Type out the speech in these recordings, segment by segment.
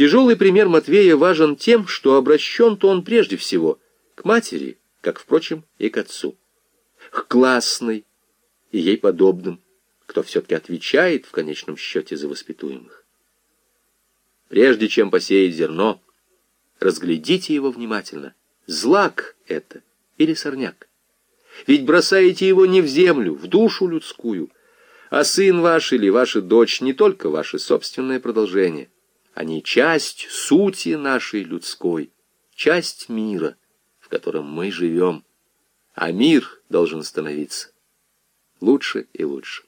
Тяжелый пример Матвея важен тем, что обращен-то он прежде всего к матери, как, впрочем, и к отцу, к классной и ей подобным, кто все-таки отвечает в конечном счете за воспитуемых. Прежде чем посеять зерно, разглядите его внимательно. Злак это или сорняк? Ведь бросаете его не в землю, в душу людскую, а сын ваш или ваша дочь не только ваше собственное продолжение — они часть сути нашей людской, часть мира, в котором мы живем. А мир должен становиться лучше и лучше.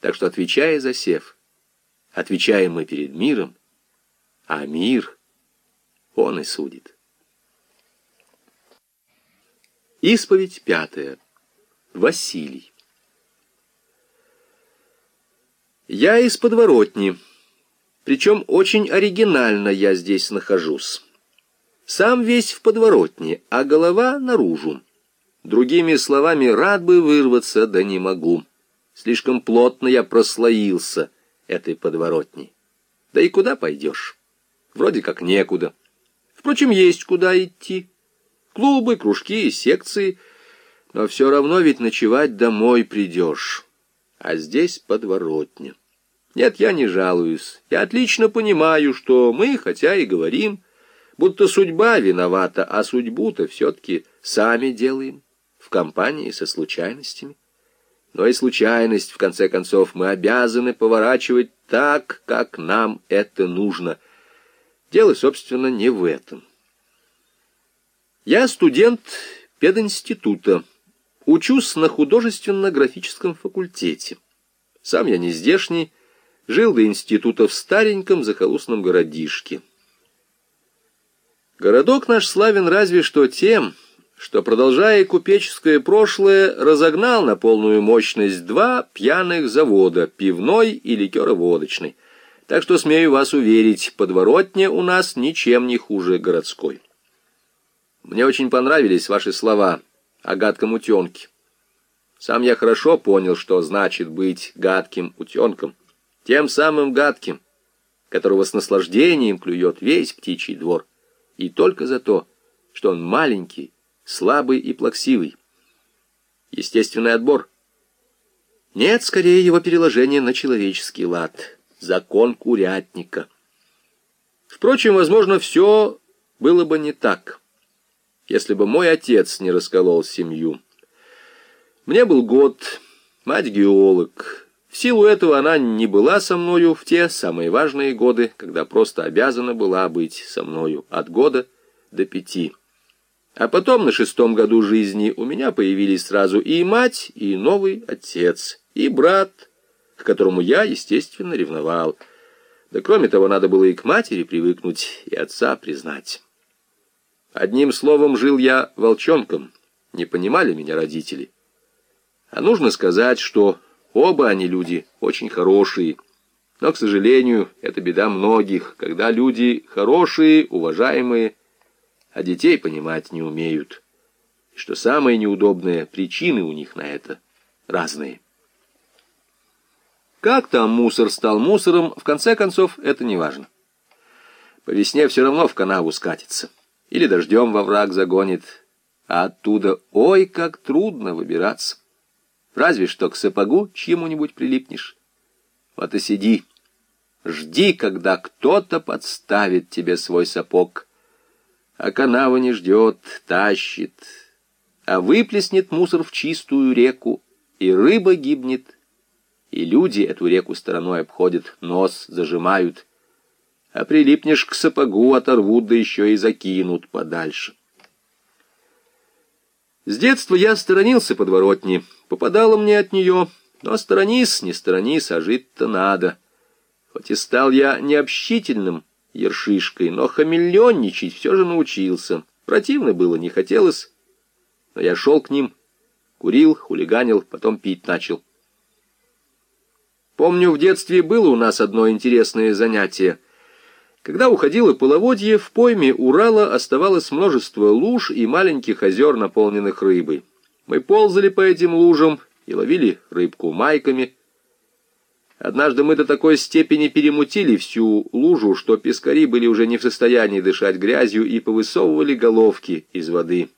Так что, отвечая за сев, отвечаем мы перед миром, а мир, он и судит. Исповедь пятая. Василий. Я из подворотни. Причем очень оригинально я здесь нахожусь. Сам весь в подворотне, а голова наружу. Другими словами, рад бы вырваться, да не могу. Слишком плотно я прослоился этой подворотней. Да и куда пойдешь? Вроде как некуда. Впрочем, есть куда идти. Клубы, кружки секции. Но все равно ведь ночевать домой придешь. А здесь подворотня. Нет, я не жалуюсь. Я отлично понимаю, что мы, хотя и говорим, будто судьба виновата, а судьбу-то все-таки сами делаем в компании со случайностями. Но и случайность, в конце концов, мы обязаны поворачивать так, как нам это нужно. Дело, собственно, не в этом. Я студент пединститута, учусь на художественно-графическом факультете. Сам я не здешний, жил до института в стареньком захолустном городишке. Городок наш славен разве что тем, что, продолжая купеческое прошлое, разогнал на полную мощность два пьяных завода, пивной и ликероводочный. Так что, смею вас уверить, подворотня у нас ничем не хуже городской. Мне очень понравились ваши слова о гадком утенке. Сам я хорошо понял, что значит быть гадким утенком тем самым гадким, которого с наслаждением клюет весь птичий двор, и только за то, что он маленький, слабый и плаксивый. Естественный отбор. Нет, скорее его переложение на человеческий лад. Закон курятника. Впрочем, возможно, все было бы не так, если бы мой отец не расколол семью. Мне был год, мать геолог, силу этого она не была со мною в те самые важные годы, когда просто обязана была быть со мною от года до пяти. А потом на шестом году жизни у меня появились сразу и мать, и новый отец, и брат, к которому я, естественно, ревновал. Да кроме того, надо было и к матери привыкнуть, и отца признать. Одним словом, жил я волчонком, не понимали меня родители. А нужно сказать, что Оба они люди очень хорошие. Но, к сожалению, это беда многих, когда люди хорошие, уважаемые, а детей понимать не умеют. И что самое неудобное, причины у них на это разные. Как там мусор стал мусором, в конце концов, это не важно. По весне все равно в канаву скатится. Или дождем во враг загонит. А оттуда, ой, как трудно выбираться. Разве что к сапогу чьему-нибудь прилипнешь. Вот и сиди, жди, когда кто-то подставит тебе свой сапог. А канава не ждет, тащит, а выплеснет мусор в чистую реку, и рыба гибнет, и люди эту реку стороной обходят, нос зажимают, а прилипнешь к сапогу, оторвут, да еще и закинут подальше. С детства я сторонился подворотни, попадало мне от нее, но сторонись, не сторонись, а жить-то надо. Хоть и стал я необщительным ершишкой, но хамелеонничать все же научился. Противно было, не хотелось, но я шел к ним, курил, хулиганил, потом пить начал. Помню, в детстве было у нас одно интересное занятие — когда уходило половодье, в пойме Урала оставалось множество луж и маленьких озер, наполненных рыбой. Мы ползали по этим лужам и ловили рыбку майками. Однажды мы до такой степени перемутили всю лужу, что пескари были уже не в состоянии дышать грязью и повысовывали головки из воды.